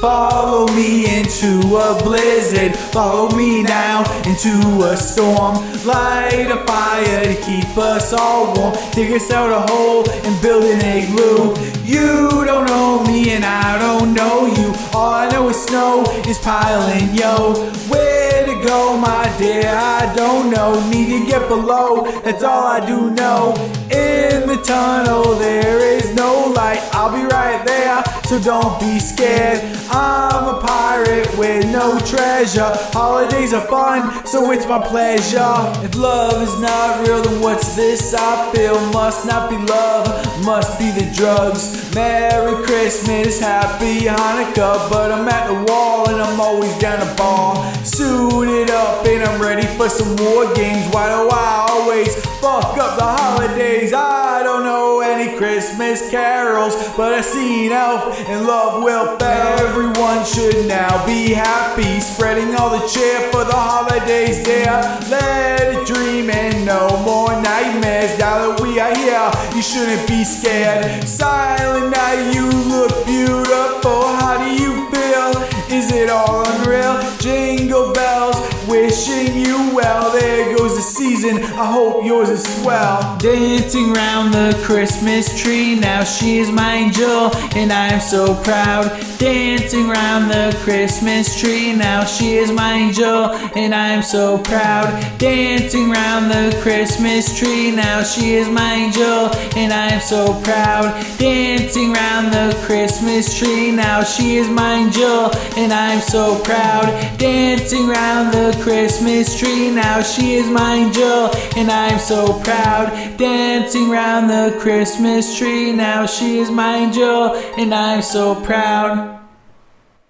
Follow me into a blizzard. Follow me now into a storm. Light a fire to keep us all warm. Dig us out a hole and build an igloo. You don't know me and I don't know you. All I know is snow is piling, yo. Where to go, my dear? I don't know. Need to get below. That's all I do know. In the tunnel, there is no light. I'll be right so don't be scared. I'm a pirate with no treasure. Holidays are fun, so it's my pleasure. If love is not real, then what's this I feel? Must not be love, must be the drugs. Merry Christmas, Happy Hanukkah, but I'm at the wall and I'm always gonna ball. Suited up and I'm ready for some war games. Why do I always fuck up the holidays? I Christmas carols, but I see an elf and love will fail. Everyone should now be happy, spreading all the cheer for the holidays, there. Let it dream and no more nightmares. Now that we are here, you shouldn't be scared. Silent night, you look beautiful. How do you feel? Is it all unreal? Jingle bells, wishing you well. There season. I hope yours is swell. Dancing round the Christmas tree. Now she is my angel, and I am so proud. Dancing round the Christmas tree. Now she is my angel, and I am so proud. Dancing round the Christmas tree. Now she is my angel, and I am so proud. Dancing round the Christmas tree. Now she is my angel, and I'm so proud. Dancing round the Christmas tree. Now she is my angel, and I'm so proud. Dancing round the Christmas tree. Now she is my angel, and I'm so proud.